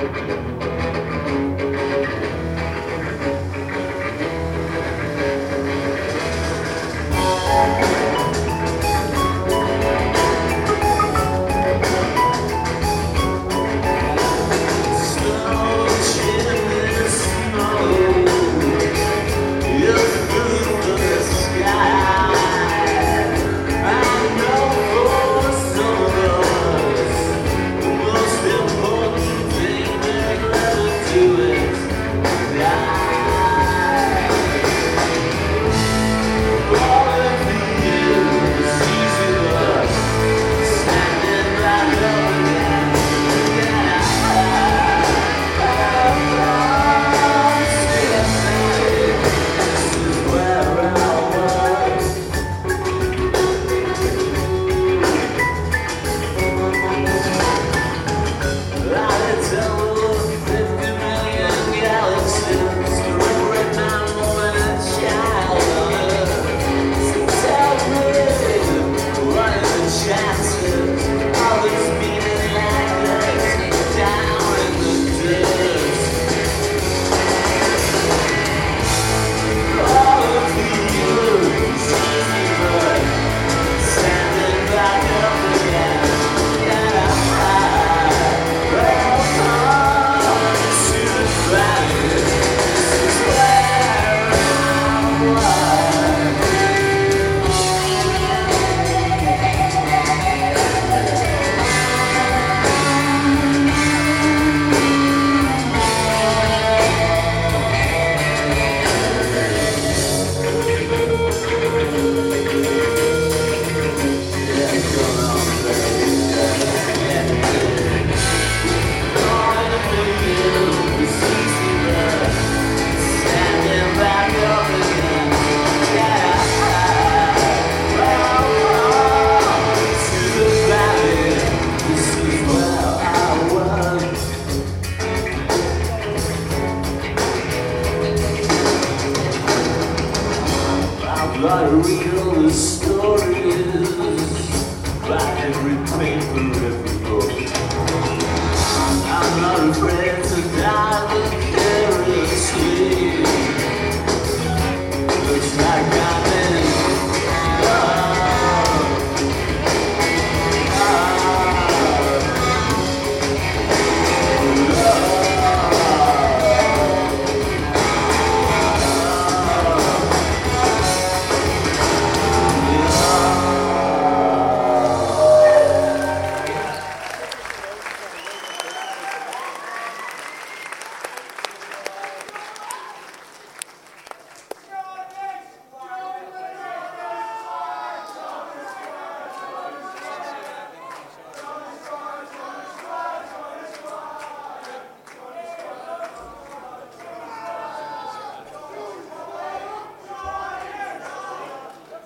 Yeah. I recall the stories like every paper, every book. I'm not afraid to.